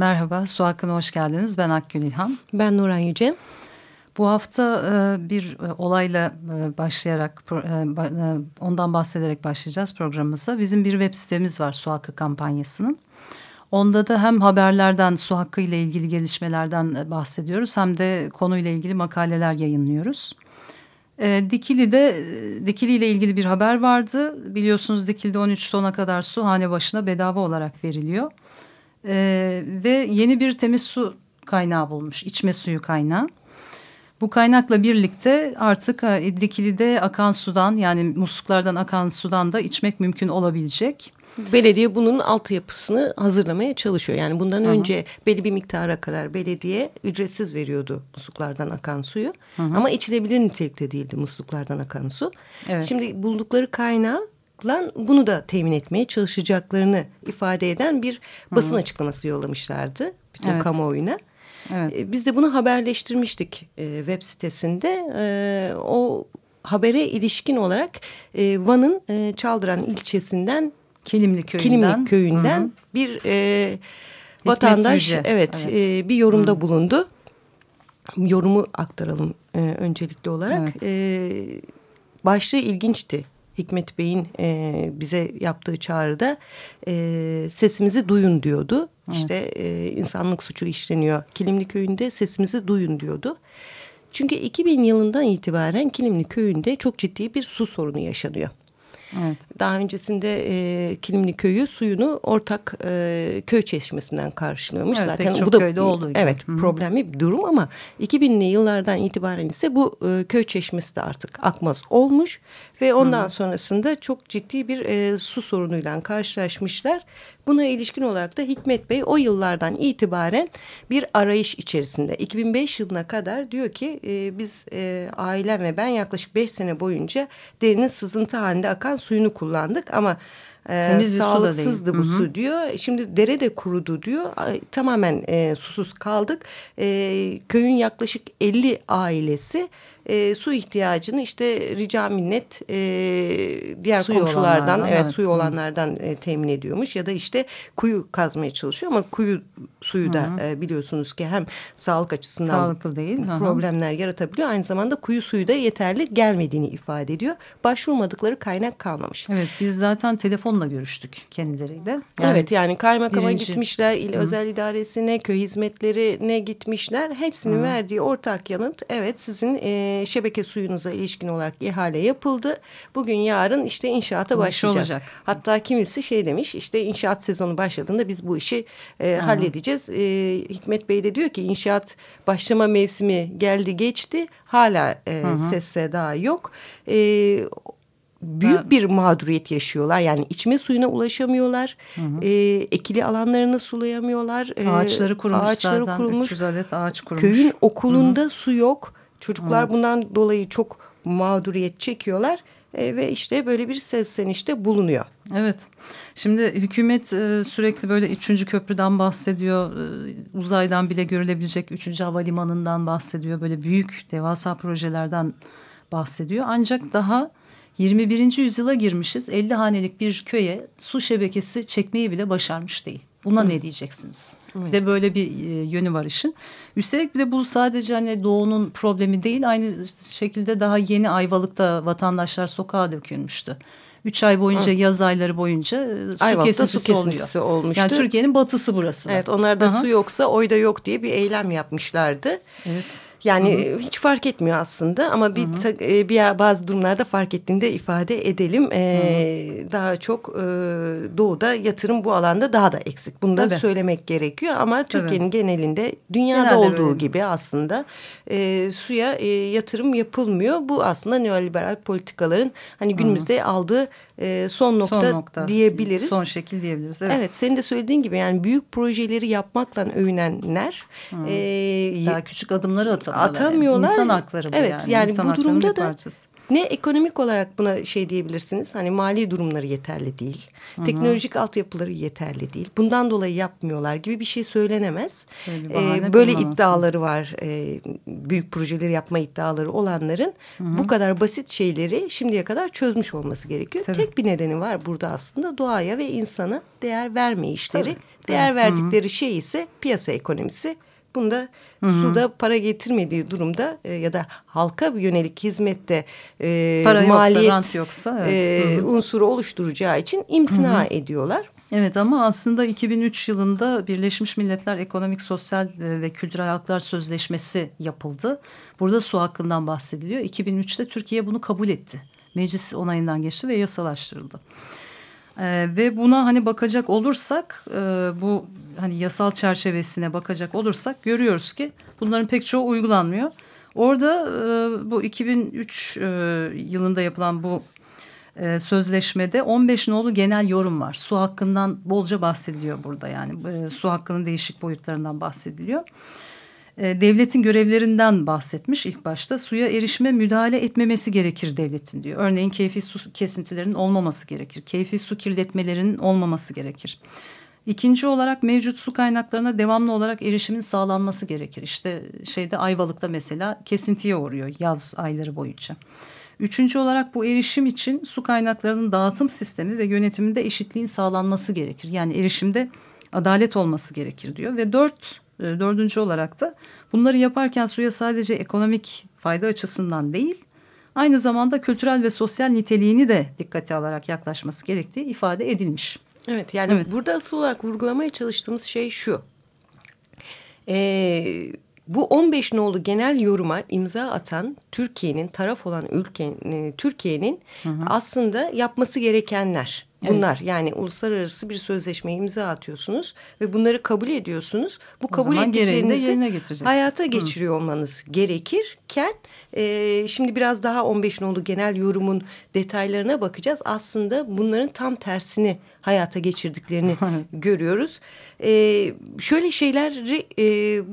Merhaba, Su Hakkı'na hoş geldiniz. Ben Akgün İlhan. Ben Nuran Yüce. Bu hafta e, bir e, olayla e, başlayarak, ondan bahsederek başlayacağız programımıza. Bizim bir web sitemiz var Su Hakkı kampanyasının. Onda da hem haberlerden, su hakkı ile ilgili gelişmelerden bahsediyoruz hem de konuyla ilgili makaleler yayınlıyoruz. Dikili'de Dikili ile ilgili bir haber vardı. Biliyorsunuz Dikili'de 13 tona kadar su hane başına bedava olarak veriliyor. Ee, ve yeni bir temiz su kaynağı bulmuş, içme suyu kaynağı. Bu kaynakla birlikte artık e, Dikili'de akan sudan yani musluklardan akan sudan da içmek mümkün olabilecek. Belediye bunun altyapısını hazırlamaya çalışıyor. Yani bundan Hı -hı. önce belli bir miktara kadar belediye ücretsiz veriyordu musluklardan akan suyu. Hı -hı. Ama içilebilir nitelikte değildi musluklardan akan su. Evet. Şimdi buldukları kaynağı lan bunu da temin etmeye çalışacaklarını ifade eden bir basın Hı. açıklaması yollamışlardı bütün evet. kamuoyuna. Evet. E, biz de bunu haberleştirmiştik e, web sitesinde. E, o habere ilişkin olarak e, Van'ın e, Çaldıran ilçesinden Kilimli köyünden, Kilimli köyünden Hı -hı. bir e, vatandaş evet, evet. E, bir yorumda Hı. bulundu. Yorumu aktaralım e, öncelikli olarak. Evet. E, başlığı ilginçti. Hikmet Bey'in e, bize yaptığı çağrıda e, sesimizi duyun diyordu. Evet. İşte e, insanlık suçu işleniyor Kilimli Köyü'nde sesimizi duyun diyordu. Çünkü 2000 yılından itibaren Kilimli Köyü'nde çok ciddi bir su sorunu yaşanıyor. Evet. Daha öncesinde e, Kilimli Köyü suyunu ortak e, köy çeşmesinden karşılıyormuş. Evet, Zaten pek bu da köyde olduğu Evet, Hı -hı. problemli bir durum ama 2000'li yıllardan itibaren ise bu e, köy çeşmesi de artık akmaz olmuş ve ondan Hı -hı. sonrasında çok ciddi bir e, su sorunuyla karşılaşmışlar. Buna ilişkin olarak da Hikmet Bey o yıllardan itibaren bir arayış içerisinde. 2005 yılına kadar diyor ki e, biz e, ailem ve ben yaklaşık 5 sene boyunca derinin sızıntı halinde akan suyunu kullandık ama e, sağlıksızdı bu Hı -hı. su diyor. Şimdi dere de kurudu diyor. Tamamen e, susuz kaldık. E, köyün yaklaşık 50 ailesi e, su ihtiyacını işte rica minnet e, diğer suyu komşulardan evet, evet suyu olanlardan e, temin ediyormuş ya da işte kuyu kazmaya çalışıyor ama kuyu suyu da e, biliyorsunuz ki hem sağlık açısından sağlıklı değil problemler Hı -hı. yaratabiliyor aynı zamanda kuyu suyu da yeterli gelmediğini ifade ediyor. Başvurmadıkları kaynak kalmamış. Evet biz zaten telefonla görüştük kendileriyle. Yani evet yani kaymakama birinci... gitmişler, il Hı -hı. özel idaresine, köy hizmetlerine gitmişler. Hepsinin Hı -hı. verdiği ortak yanıt evet sizin e, şebeke suyunuza ilişkin olarak ihale yapıldı. Bugün yarın işte inşaata başlayacağız. Olacak. Hatta kimisi şey demiş işte inşaat sezonu başladığında biz bu işi e, halledeceğiz. E, Hikmet Bey de diyor ki inşaat başlama mevsimi geldi geçti. Hala e, ses seda yok. E, büyük bir mağduriyet yaşıyorlar. Yani içme suyuna ulaşamıyorlar. Hı hı. E, ekili alanlarını sulayamıyorlar. E, ağaçları kurumuş ağaçları zaten. Kurumuş. 300 adet ağaç kurumuş. Köyün okulunda hı hı. su yok. Çocuklar evet. bundan dolayı çok mağduriyet çekiyorlar e, ve işte böyle bir seslenişte bulunuyor. Evet. Şimdi hükümet e, sürekli böyle üçüncü köprüden bahsediyor. E, uzaydan bile görülebilecek üçüncü havalimanından bahsediyor. Böyle büyük devasa projelerden bahsediyor. Ancak daha 21. yüzyıla girmişiz. 50 hanelik bir köye su şebekesi çekmeyi bile başarmış değil. Buna Hı. ne diyeceksiniz? Evet. De böyle bir e, yönü var işin. Üstelik bir de bu sadece hani doğunun problemi değil. Aynı şekilde daha yeni Ayvalık'ta vatandaşlar sokağa dökülmüştü. Üç ay boyunca Hı. yaz ayları boyunca e, su Ayvalık'ta kesintisi, su kesintisi olmuştu. Yani Türkiye'nin batısı burası. Evet onlarda Aha. su yoksa oyda yok diye bir eylem yapmışlardı. Evet. Yani Hı -hı. hiç fark etmiyor aslında ama bir, Hı -hı. Bir bazı durumlarda fark ettiğinde ifade edelim. Ee, daha çok e, doğuda yatırım bu alanda daha da eksik. Bunu da Tabii. söylemek gerekiyor ama Türkiye'nin genelinde dünyada Genelde olduğu böyle. gibi aslında e, suya e, yatırım yapılmıyor. Bu aslında neoliberal politikaların hani günümüzde Hı -hı. aldığı e, son, nokta son nokta diyebiliriz. Son şekil diyebiliriz. Evet. evet senin de söylediğin gibi yani büyük projeleri yapmakla övünenler e, daha küçük adımları atamıyorlar. Atamıyorlar. İnsan hakları bu evet, yani. yani İnsan bu durumda da ne ekonomik olarak buna şey diyebilirsiniz. Hani mali durumları yeterli değil. Hı -hı. Teknolojik altyapıları yeterli değil. Bundan dolayı yapmıyorlar gibi bir şey söylenemez. Ee, böyle iddiaları var. Ee, büyük projeleri yapma iddiaları olanların Hı -hı. bu kadar basit şeyleri şimdiye kadar çözmüş olması gerekiyor. Tabii. Tek bir nedeni var burada aslında doğaya ve insana değer verme işleri. Tabii. Değer verdikleri Hı -hı. şey ise piyasa ekonomisi Bunda Hı -hı. suda para getirmediği durumda e, ya da halka yönelik hizmette e, para maliyet yoksa, yoksa evet. e, unsuru oluşturacağı için imtina Hı -hı. ediyorlar. Evet ama aslında 2003 yılında Birleşmiş Milletler Ekonomik, Sosyal ve Kültürel Haklar Sözleşmesi yapıldı. Burada su hakkından bahsediliyor. 2003'te Türkiye bunu kabul etti. Meclis onayından geçti ve yasalaştırıldı. Ee, ve buna hani bakacak olursak e, bu hani yasal çerçevesine bakacak olursak görüyoruz ki bunların pek çoğu uygulanmıyor. Orada e, bu 2003 e, yılında yapılan bu e, sözleşmede 15 nolu genel yorum var. Su hakkından bolca bahsediliyor burada yani e, su hakkının değişik boyutlarından bahsediliyor. Devletin görevlerinden bahsetmiş ilk başta. Suya erişime müdahale etmemesi gerekir devletin diyor. Örneğin keyfi su kesintilerinin olmaması gerekir. Keyfi su kirletmelerinin olmaması gerekir. İkinci olarak mevcut su kaynaklarına devamlı olarak erişimin sağlanması gerekir. İşte şeyde Ayvalık'ta mesela kesintiye uğruyor yaz ayları boyunca. Üçüncü olarak bu erişim için su kaynaklarının dağıtım sistemi ve yönetiminde eşitliğin sağlanması gerekir. Yani erişimde adalet olması gerekir diyor. Ve dört, dördüncü olarak da bunları yaparken suya sadece ekonomik fayda açısından değil, aynı zamanda kültürel ve sosyal niteliğini de dikkate alarak yaklaşması gerektiği ifade edilmiş. Evet yani evet. burada asıl olarak vurgulamaya çalıştığımız şey şu. Ee, bu 15 nolu genel yoruma imza atan Türkiye'nin taraf olan ülkenin Türkiye'nin aslında yapması gerekenler. Bunlar evet. yani uluslararası bir sözleşmeye imza atıyorsunuz ve bunları kabul ediyorsunuz. Bu o kabul ettiklerinizi hayata geçiriyor Hı. olmanız gerekirken e, şimdi biraz daha 15 nolu genel yorumun detaylarına bakacağız. Aslında bunların tam tersini hayata geçirdiklerini görüyoruz. E, şöyle şeyleri e,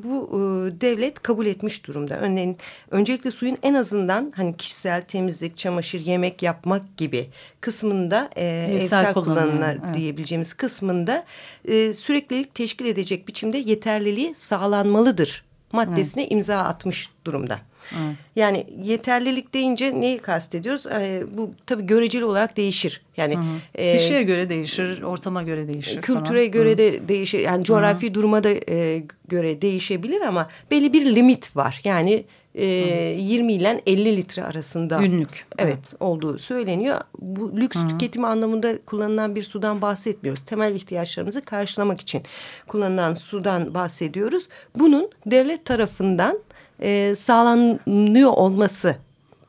bu e, devlet kabul etmiş durumda. Örneğin öncelikle suyun en azından hani kişisel temizlik, çamaşır, yemek yapmak gibi kısmında e, evsel, evsel kullanımlar evet. diyebileceğimiz kısmında e, süreklilik teşkil edecek biçimde yeterliliği sağlanmalıdır maddesine evet. imza atmış durumda. Evet. Yani yeterlilik deyince neyi kastediyoruz? Ee, bu tabii göreceli olarak değişir. Yani hı hı. E, kişiye göre değişir, ortama göre değişir. Kültüre falan. göre hı. de değişir. Yani coğrafi hı. duruma da e, göre değişebilir ama belli bir limit var. Yani e, 20 ile 50 litre arasında günlük evet, evet olduğu söyleniyor. Bu lüks Hı. tüketimi anlamında kullanılan bir sudan bahsetmiyoruz. Temel ihtiyaçlarımızı karşılamak için kullanılan sudan bahsediyoruz. Bunun devlet tarafından e, sağlanıyor olmasından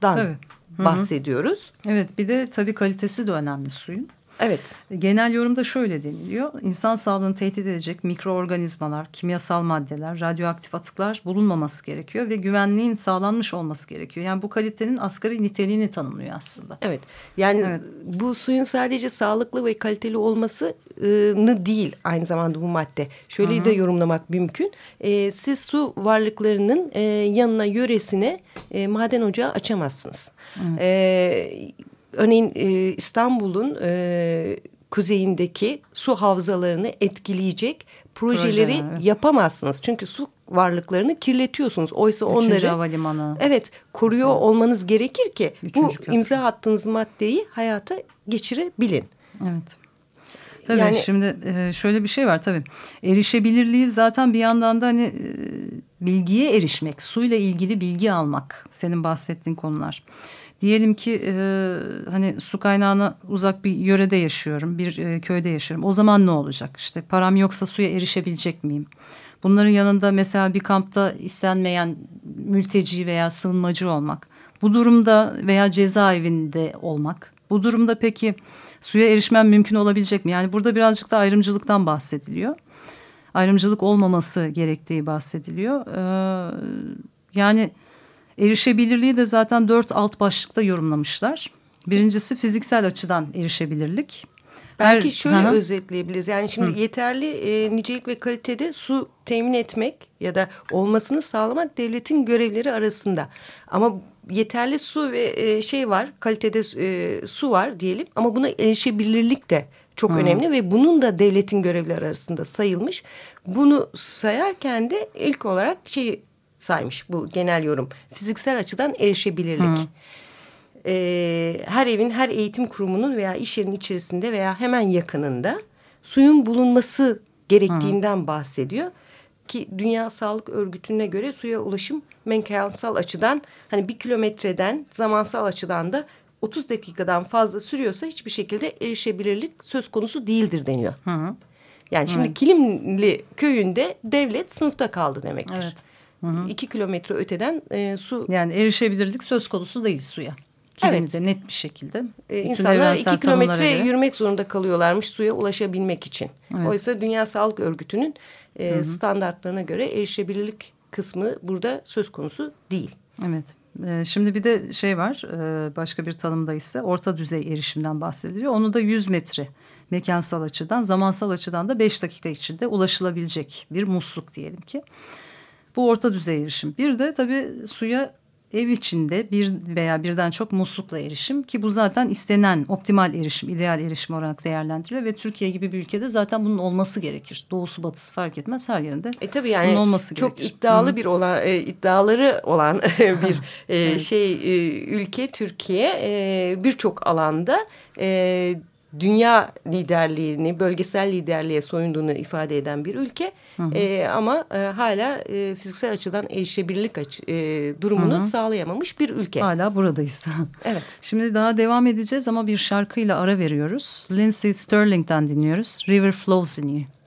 Tabii. bahsediyoruz. Evet bir de tabii kalitesi de önemli suyun. Evet. Genel yorumda şöyle deniliyor. İnsan sağlığını tehdit edecek mikroorganizmalar, kimyasal maddeler, radyoaktif atıklar bulunmaması gerekiyor ve güvenliğin sağlanmış olması gerekiyor. Yani bu kalitenin asgari niteliğini tanımlıyor aslında. Evet. Yani evet. bu suyun sadece sağlıklı ve kaliteli olmasını değil aynı zamanda bu madde. Şöyle Hı -hı. de yorumlamak mümkün. E, siz su varlıklarının e, yanına yöresine e, maden ocağı açamazsınız. Evet. E, örneğin e, İstanbul'un e, kuzeyindeki su havzalarını etkileyecek projeleri Proje, yapamazsınız. Çünkü su varlıklarını kirletiyorsunuz. Oysa Üçüncü onları havalimanı. evet koruyor Mesela. olmanız gerekir ki Üçüncü bu köprü. imza attığınız maddeyi hayata geçirebilin. Evet. Tabii yani, şimdi e, şöyle bir şey var tabii. Erişebilirliği zaten bir yandan da hani e, bilgiye erişmek, suyla ilgili bilgi almak senin bahsettiğin konular. Diyelim ki e, hani su kaynağına uzak bir yörede yaşıyorum, bir e, köyde yaşıyorum. O zaman ne olacak? İşte param yoksa suya erişebilecek miyim? Bunların yanında mesela bir kampta istenmeyen mülteci veya sığınmacı olmak. Bu durumda veya cezaevinde olmak. Bu durumda peki suya erişmem mümkün olabilecek mi? Yani burada birazcık da ayrımcılıktan bahsediliyor. Ayrımcılık olmaması gerektiği bahsediliyor. Ee, yani erişebilirliği de zaten dört alt başlıkta yorumlamışlar. Birincisi fiziksel açıdan erişebilirlik. Belki şöyle Hı özetleyebiliriz. Yani şimdi Hı. yeterli e, nicelik ve kalitede su temin etmek ya da olmasını sağlamak devletin görevleri arasında. Ama yeterli su ve e, şey var, kalitede e, su var diyelim ama buna erişebilirlik de çok Hı. önemli ve bunun da devletin görevleri arasında sayılmış. Bunu sayarken de ilk olarak şey saymış bu genel yorum. Fiziksel açıdan erişebilirlik. Hı e, her evin, her eğitim kurumunun veya iş yerinin içerisinde veya hemen yakınında suyun bulunması gerektiğinden Hı. bahsediyor. Ki Dünya Sağlık Örgütü'ne göre suya ulaşım mekansal açıdan hani bir kilometreden zamansal açıdan da 30 dakikadan fazla sürüyorsa hiçbir şekilde erişebilirlik söz konusu değildir deniyor. Hı. Yani şimdi evet. Kilimli köyünde devlet sınıfta kaldı demektir. Evet. Hı hı. İki kilometre öteden e, su... Yani erişebilirlik söz konusu değil suya evet. net bir şekilde. Ee, insanlar iki kilometre yürümek zorunda kalıyorlarmış suya ulaşabilmek için. Evet. Oysa Dünya Sağlık Örgütü'nün e, Hı -hı. standartlarına göre erişebilirlik kısmı burada söz konusu değil. Evet. Ee, şimdi bir de şey var e, başka bir tanımda ise orta düzey erişimden bahsediliyor. Onu da 100 metre mekansal açıdan zamansal açıdan da 5 dakika içinde ulaşılabilecek bir musluk diyelim ki. Bu orta düzey erişim. Bir de tabii suya ev içinde bir veya birden çok muslukla erişim ki bu zaten istenen optimal erişim, ideal erişim olarak değerlendiriliyor ve Türkiye gibi bir ülkede zaten bunun olması gerekir. Doğusu batısı fark etmez her yerinde. E tabii yani bunun olması çok gerekir. iddialı Hı -hı. bir olan e, iddiaları olan bir e, evet. şey e, ülke Türkiye e, birçok alanda e, dünya liderliğini, bölgesel liderliğe soyunduğunu ifade eden bir ülke. Hı hı. E, ama e, hala e, fiziksel açıdan erişebilirlik açı, e, durumunu hı hı. sağlayamamış bir ülke. Hala buradayız. evet. Şimdi daha devam edeceğiz ama bir şarkıyla ara veriyoruz. Lindsay Sterling'den dinliyoruz. River Flows in You.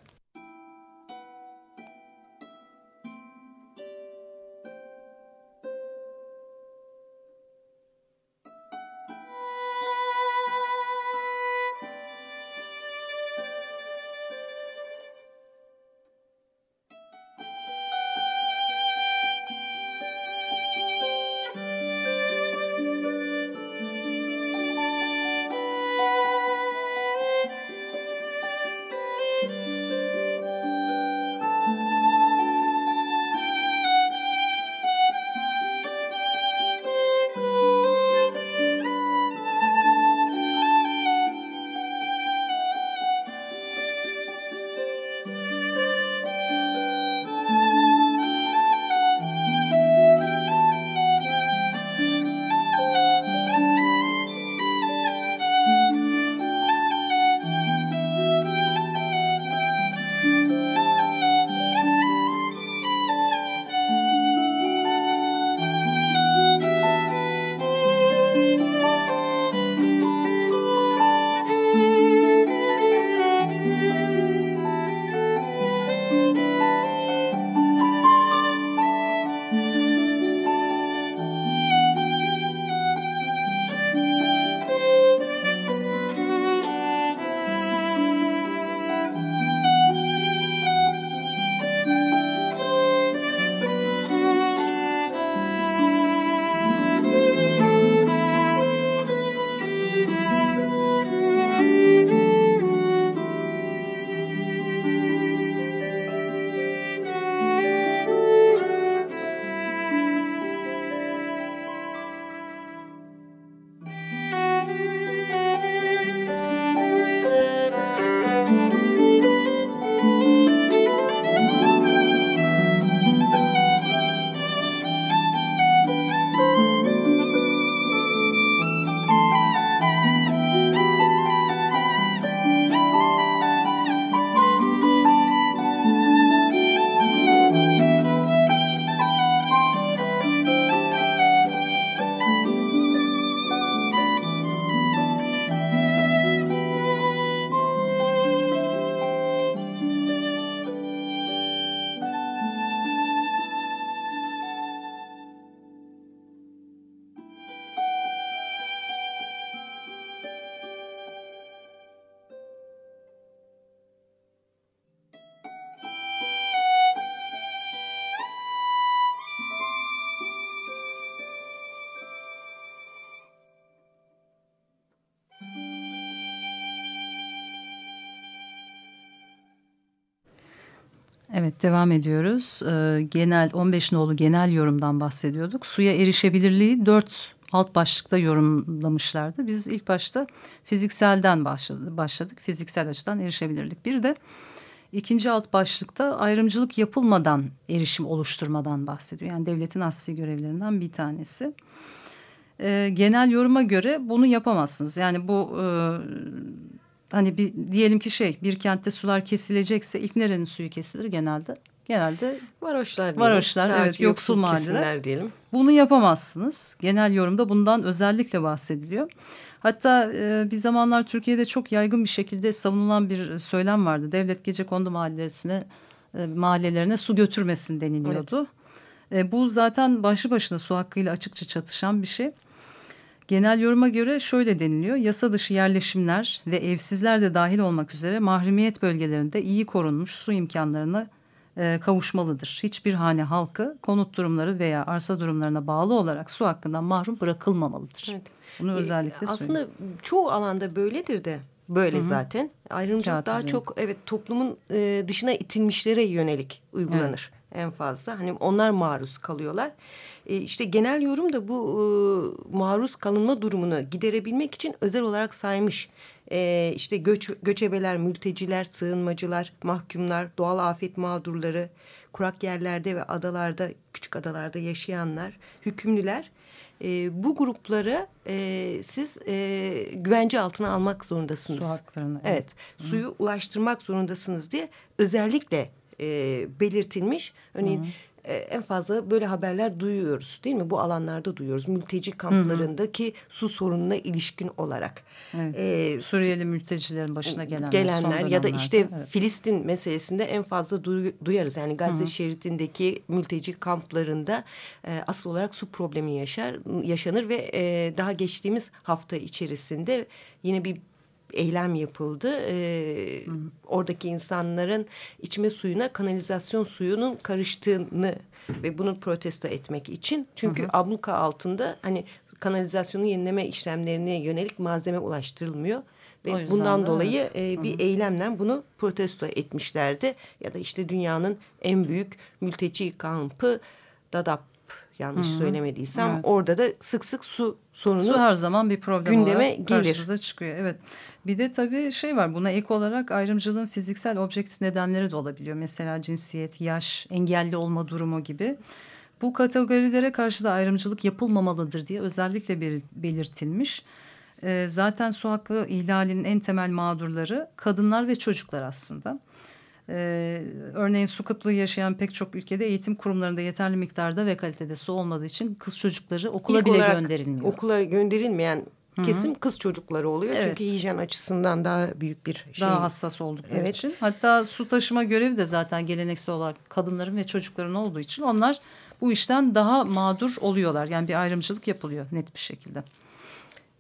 Evet devam ediyoruz. Ee, genel 15 nolu genel yorumdan bahsediyorduk. Suya erişebilirliği dört alt başlıkta yorumlamışlardı. Biz ilk başta fizikselden başladık. başladık. Fiziksel açıdan erişebilirlik. Bir de ikinci alt başlıkta ayrımcılık yapılmadan erişim oluşturmadan bahsediyor. Yani devletin asli görevlerinden bir tanesi. Ee, genel yoruma göre bunu yapamazsınız. Yani bu e, hani bir, diyelim ki şey bir kentte sular kesilecekse ilk nerenin suyu kesilir genelde? Genelde varoşlar diyelim. Varoşlar Daha evet yoksul mahalleler. diyelim. Bunu yapamazsınız. Genel yorumda bundan özellikle bahsediliyor. Hatta e, bir zamanlar Türkiye'de çok yaygın bir şekilde savunulan bir söylem vardı. Devlet gece kondu mahallesine e, mahallelerine su götürmesin deniliyordu. Evet. E, bu zaten başlı başına su hakkıyla açıkça çatışan bir şey. Genel yoruma göre şöyle deniliyor. Yasa dışı yerleşimler ve evsizler de dahil olmak üzere mahremiyet bölgelerinde iyi korunmuş su imkanlarına e, kavuşmalıdır. Hiçbir hane halkı konut durumları veya arsa durumlarına bağlı olarak su hakkından mahrum bırakılmamalıdır. Evet. Bunu özellikle e, Aslında çoğu alanda böyledir de böyle Hı -hı. zaten. Ayrımcılık Kağıt daha çok evet toplumun e, dışına itilmişlere yönelik uygulanır. Evet. En fazla hani onlar maruz kalıyorlar. E, işte genel yorum da bu e, maruz kalınma durumunu giderebilmek için özel olarak saymış. E, işte göç, göçebeler, mülteciler, sığınmacılar, mahkumlar, doğal afet mağdurları, kurak yerlerde ve adalarda, küçük adalarda yaşayanlar, hükümlüler e, bu grupları e, siz e, güvence altına almak zorundasınız. Su haklarını. Evet, Hı. suyu ulaştırmak zorundasınız diye özellikle e, belirtilmiş. Örneğin Hı. E, en fazla böyle haberler duyuyoruz değil mi? Bu alanlarda duyuyoruz. Mülteci kamplarındaki hı hı. su sorununa ilişkin olarak. Evet. Ee, Suriyeli mültecilerin başına gelenler. Gelenler ya da işte evet. Filistin meselesinde en fazla duyarız. Yani Gazze hı hı. şeridindeki mülteci kamplarında e, asıl olarak su problemi yaşar yaşanır ve e, daha geçtiğimiz hafta içerisinde yine bir eylem yapıldı. Ee, Oradaki insanların içme suyuna kanalizasyon suyunun karıştığını ve bunu protesto etmek için. Çünkü hı hı. abluka altında hani kanalizasyonu yenileme işlemlerine yönelik malzeme ulaştırılmıyor. Ve bundan dolayı evet. e, bir hı hı. eylemle bunu protesto etmişlerdi. Ya da işte dünyanın en büyük mülteci kampı Dadaab yanlış Hı -hı. söylemediysem evet. orada da sık sık su sorunu su her zaman bir problem gündeme olarak karşımıza gelir. çıkıyor. Evet. Bir de tabii şey var buna ek olarak ayrımcılığın fiziksel objektif nedenleri de olabiliyor. Mesela cinsiyet, yaş, engelli olma durumu gibi. Bu kategorilere karşı da ayrımcılık yapılmamalıdır diye özellikle belirtilmiş. Ee, zaten su hakkı ihlalinin en temel mağdurları kadınlar ve çocuklar aslında. Ee, örneğin su kıtlığı yaşayan pek çok ülkede eğitim kurumlarında yeterli miktarda ve kalitede su olmadığı için kız çocukları okula İlk bile gönderilmiyor. Okula gönderilmeyen Hı -hı. kesim kız çocukları oluyor. Evet. Çünkü hijyen açısından daha büyük bir şey. Daha hassas oldukları evet. için. Hatta su taşıma görevi de zaten geleneksel olarak kadınların ve çocukların olduğu için onlar bu işten daha mağdur oluyorlar. Yani bir ayrımcılık yapılıyor net bir şekilde.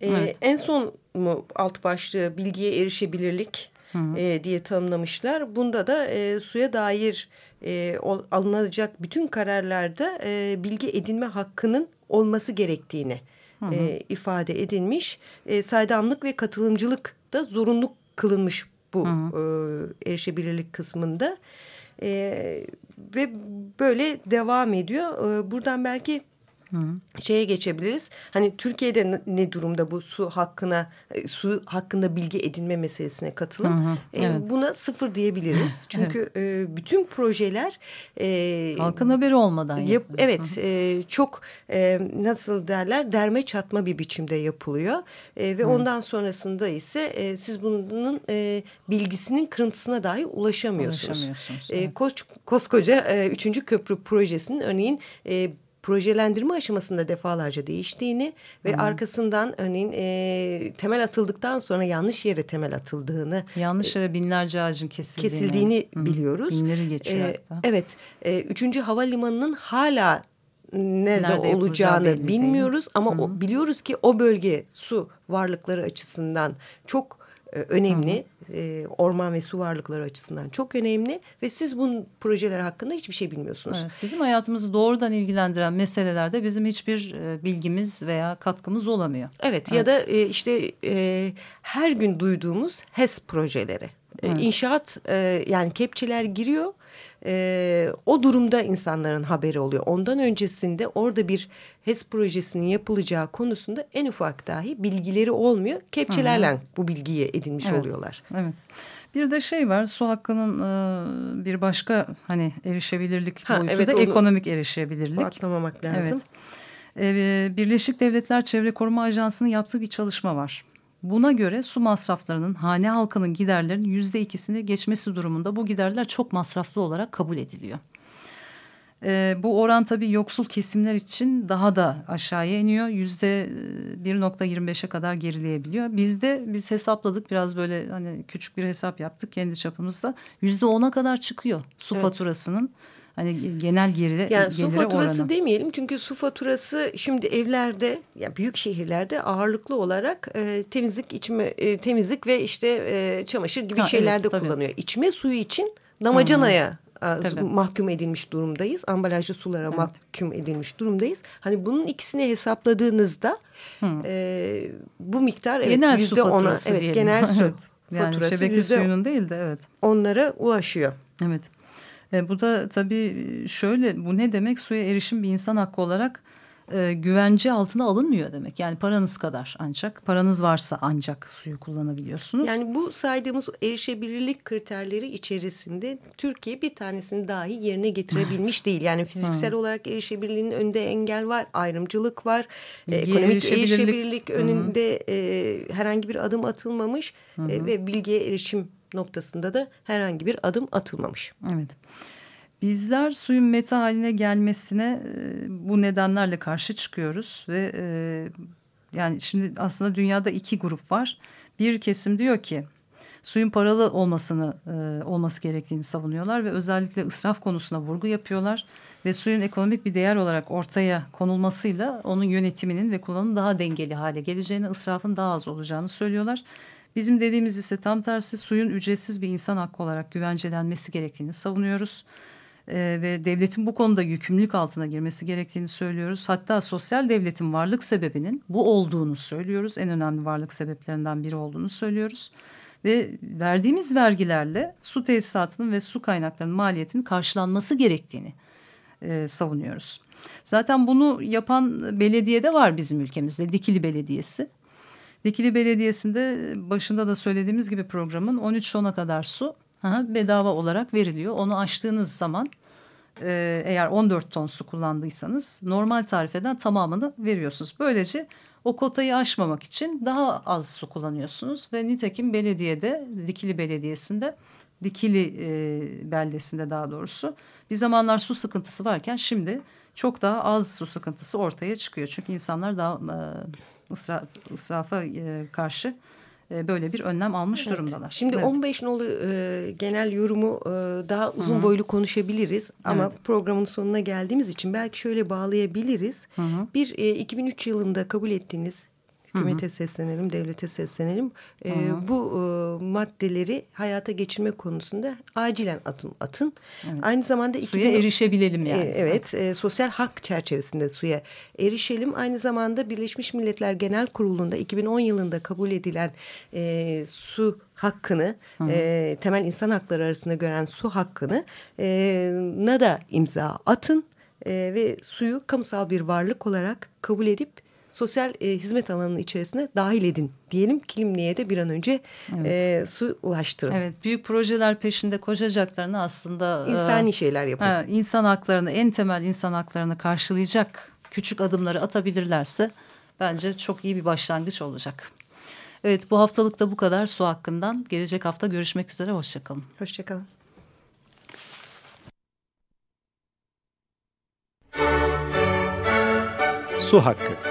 Ee, evet. En son mu alt başlığı bilgiye erişebilirlik e, diye tanımlamışlar. Bunda da e, suya dair e, alınacak bütün kararlarda e, bilgi edinme hakkının olması gerektiğini E, ifade edilmiş. E, saydamlık ve katılımcılık da zorunlu kılınmış bu E, erişebilirlik kısmında. E, ve böyle devam ediyor. E, buradan belki Hı. şeye geçebiliriz. Hani Türkiye'de ne durumda bu su hakkına e, su hakkında bilgi edinme meselesine katılım? Hı hı, e, evet. Buna sıfır diyebiliriz. Çünkü evet. e, bütün projeler e, halkın haberi olmadan yap, Evet, e, çok e, nasıl derler derme çatma bir biçimde yapılıyor e, ve hı. ondan sonrasında ise e, siz bunun e, bilgisinin kırıntısına dahi ulaşamıyorsunuz. ulaşamıyorsunuz evet. e, koç, koskoca e, üçüncü köprü projesinin örneğin e, projelendirme aşamasında defalarca değiştiğini ve hmm. arkasından örneğin e, temel atıldıktan sonra yanlış yere temel atıldığını yanlış yere binlerce ağacın kesildiğini, kesildiğini hmm. biliyoruz. Binleri geçiyor e, hatta. Evet. E, üçüncü havalimanının hala nerede, nerede olacağını bilmiyoruz ama o, biliyoruz ki o bölge su varlıkları açısından çok e, önemli. Hı hı. E, orman ve su varlıkları açısından çok önemli ve siz bu projeler hakkında hiçbir şey bilmiyorsunuz. Evet, bizim hayatımızı doğrudan ilgilendiren meselelerde bizim hiçbir e, bilgimiz veya katkımız olamıyor. Evet, evet. ya da e, işte e, her gün duyduğumuz HES projeleri. E, evet. İnşaat e, yani kepçeler giriyor e, o durumda insanların haberi oluyor. Ondan öncesinde orada bir HES projesinin yapılacağı konusunda en ufak dahi bilgileri olmuyor. Kepçelerle Hı -hı. bu bilgiye edinmiş evet. oluyorlar. Evet. Bir de şey var su hakkının e, bir başka hani erişebilirlik ha, boyutu evet, da ekonomik erişebilirlik. Atlamamak lazım. Evet. E, Birleşik Devletler Çevre Koruma Ajansı'nın yaptığı bir çalışma var. Buna göre su masraflarının hane halkının giderlerinin yüzde ikisini geçmesi durumunda bu giderler çok masraflı olarak kabul ediliyor. E, bu oran tabii yoksul kesimler için daha da aşağıya iniyor. Yüzde 1.25'e kadar gerileyebiliyor. Bizde biz hesapladık biraz böyle hani küçük bir hesap yaptık kendi çapımızda. Yüzde 10'a kadar çıkıyor su evet. faturasının. Hani genel geride yani su faturası oranı. demeyelim çünkü su faturası şimdi evlerde ya büyük şehirlerde ağırlıklı olarak e, temizlik içme e, temizlik ve işte e, çamaşır gibi ha, şeylerde evet, kullanıyor. İçme suyu için damacanaya Tabii. mahkum edilmiş durumdayız. Ambalajlı sulara evet. mahkum edilmiş durumdayız. Hani bunun ikisini hesapladığınızda e, bu miktar genel evet, su ona evet genel su evet. yani faturası şebeke suyunun değil de evet onlara ulaşıyor. Evet. E, bu da tabii şöyle bu ne demek suya erişim bir insan hakkı olarak e, güvence altına alınmıyor demek. Yani paranız kadar ancak paranız varsa ancak suyu kullanabiliyorsunuz. Yani bu saydığımız erişebilirlik kriterleri içerisinde Türkiye bir tanesini dahi yerine getirebilmiş değil. Yani fiziksel olarak erişebilirliğin önünde engel var, ayrımcılık var, Bilgi ekonomik erişebilirlik, erişebilirlik önünde e, herhangi bir adım atılmamış e, ve bilgiye erişim noktasında da herhangi bir adım atılmamış. Evet. Bizler suyun meta haline gelmesine e, bu nedenlerle karşı çıkıyoruz ve e, yani şimdi aslında dünyada iki grup var. Bir kesim diyor ki suyun paralı olmasını e, olması gerektiğini savunuyorlar ve özellikle ısraf konusuna vurgu yapıyorlar ve suyun ekonomik bir değer olarak ortaya konulmasıyla onun yönetiminin ve kullanımının daha dengeli hale geleceğini, ısrafın daha az olacağını söylüyorlar. Bizim dediğimiz ise tam tersi suyun ücretsiz bir insan hakkı olarak güvencelenmesi gerektiğini savunuyoruz. Ee, ve devletin bu konuda yükümlülük altına girmesi gerektiğini söylüyoruz. Hatta sosyal devletin varlık sebebinin bu olduğunu söylüyoruz. En önemli varlık sebeplerinden biri olduğunu söylüyoruz. Ve verdiğimiz vergilerle su tesisatının ve su kaynaklarının maliyetinin karşılanması gerektiğini e, savunuyoruz. Zaten bunu yapan belediye de var bizim ülkemizde. Dikili Belediyesi. Dikili Belediyesi'nde başında da söylediğimiz gibi programın 13 tona kadar su bedava olarak veriliyor. Onu aştığınız zaman e, eğer 14 ton su kullandıysanız normal tarifeden tamamını veriyorsunuz. Böylece o kotayı aşmamak için daha az su kullanıyorsunuz ve nitekim belediyede Dikili Belediyesi'nde Dikili e, beldesinde daha doğrusu bir zamanlar su sıkıntısı varken şimdi çok daha az su sıkıntısı ortaya çıkıyor. Çünkü insanlar daha e, ısraf, ısrafa e, karşı e, böyle bir önlem almış evet. durumdalar. Şimdi evet. 15 nolu e, genel yorumu e, daha uzun Hı -hı. boylu konuşabiliriz ama evet. programın sonuna geldiğimiz için belki şöyle bağlayabiliriz. Hı -hı. Bir e, 2003 yılında kabul ettiğiniz Hükümete Hı -hı. seslenelim, devlete seslenelim. E, bu e, maddeleri hayata geçirme konusunda acilen adım atın. Evet. Aynı zamanda... Suya 2000, erişebilelim yani. E, evet, e, sosyal hak çerçevesinde suya erişelim. Aynı zamanda Birleşmiş Milletler Genel Kurulu'nda 2010 yılında kabul edilen e, su hakkını e, temel insan hakları arasında gören su hakkını e, na da imza atın e, ve suyu kamusal bir varlık olarak kabul edip sosyal e, hizmet alanının içerisine dahil edin diyelim. Kilimliğe de bir an önce evet. e, su ulaştırın. Evet büyük projeler peşinde koşacaklarını aslında... insani e, şeyler yapın. Ha, insan haklarını en temel insan haklarını karşılayacak küçük adımları atabilirlerse bence çok iyi bir başlangıç olacak. Evet bu haftalık da bu kadar su hakkından. Gelecek hafta görüşmek üzere hoşçakalın. Hoşçakalın. Su hakkı.